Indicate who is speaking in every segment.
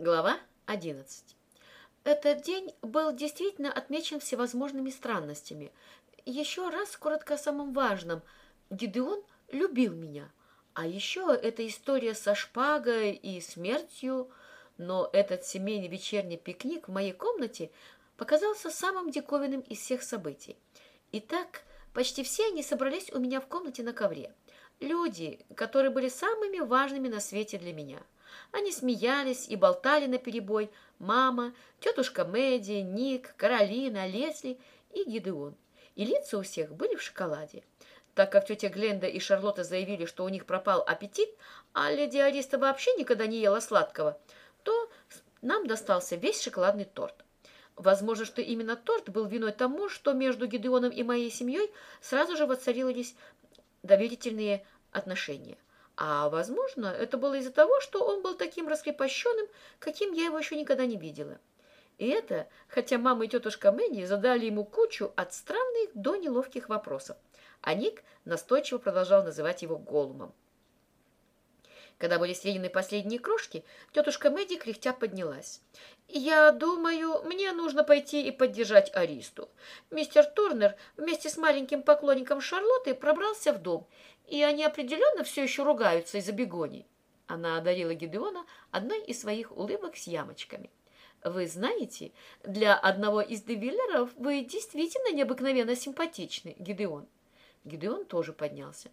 Speaker 1: Глава 11. Этот день был действительно отмечен всевозможными странностями. Еще раз коротко о самом важном. Гидеон любил меня. А еще эта история со шпагой и смертью. Но этот семейный вечерний пикник в моей комнате показался самым диковинным из всех событий. Итак, почти все они собрались у меня в комнате на ковре. Люди, которые были самыми важными на свете для меня – они смеялись и болтали наперебой. Мама, тетушка Мэдди, Ник, Каролина, Лесли и Гидеон. И лица у всех были в шоколаде. Так как тетя Гленда и Шарлотта заявили, что у них пропал аппетит, а леди Ариста вообще никогда не ела сладкого, то нам достался весь шоколадный торт. Возможно, что именно торт был виной тому, что между Гидеоном и моей семьей сразу же воцарились доверительные отношения. А, возможно, это было из-за того, что он был таким раскрепощенным, каким я его еще никогда не видела. И это, хотя мама и тетушка Мэнни задали ему кучу от странных до неловких вопросов, а Ник настойчиво продолжал называть его Голумом. Когда были съедены последние крошки, тетушка Мэдди кряхтя поднялась. «Я думаю, мне нужно пойти и поддержать Аристу. Мистер Турнер вместе с маленьким поклонником Шарлотты пробрался в дом, и они определенно все еще ругаются из-за бегоний». Она одарила Гидеона одной из своих улыбок с ямочками. «Вы знаете, для одного из девиллеров вы действительно необыкновенно симпатичны, Гидеон». Гидеон тоже поднялся.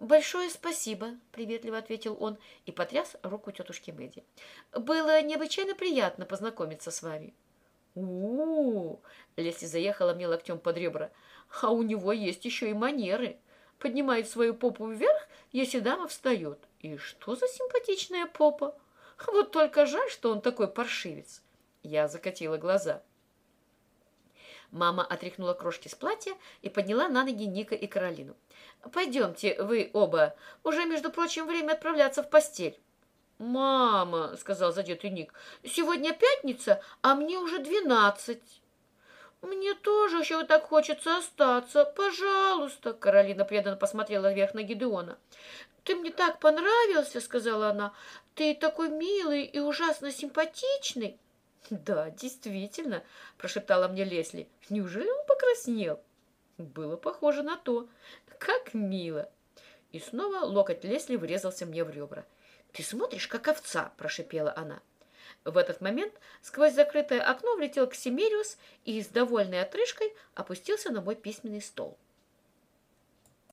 Speaker 1: «Большое спасибо», — приветливо ответил он и потряс руку тетушки Мэдди. «Было необычайно приятно познакомиться с вами». «У-у-у!» — Лесли заехала мне локтем под ребра. «А у него есть еще и манеры. Поднимает свою попу вверх, если дама встает. И что за симпатичная попа? Вот только жаль, что он такой паршивец». Я закатила глаза. Мама отряхнула крошки с платья и подняла на ноги Ника и Каролину. «Пойдемте, вы оба. Уже, между прочим, время отправляться в постель». «Мама», — сказал задетый Ник, — «сегодня пятница, а мне уже двенадцать». «Мне тоже еще так хочется остаться. Пожалуйста!» Каролина преданно посмотрела вверх на Гидеона. «Ты мне так понравился!» — сказала она. «Ты такой милый и ужасно симпатичный!» «Да, действительно», – прошептала мне Лесли. «Неужели он покраснел?» Было похоже на то. Как мило. И снова локоть Лесли врезался мне в ребра. «Ты смотришь, как овца!» – прошипела она. В этот момент сквозь закрытое окно влетел Ксимериус и с довольной отрыжкой опустился на мой письменный стол.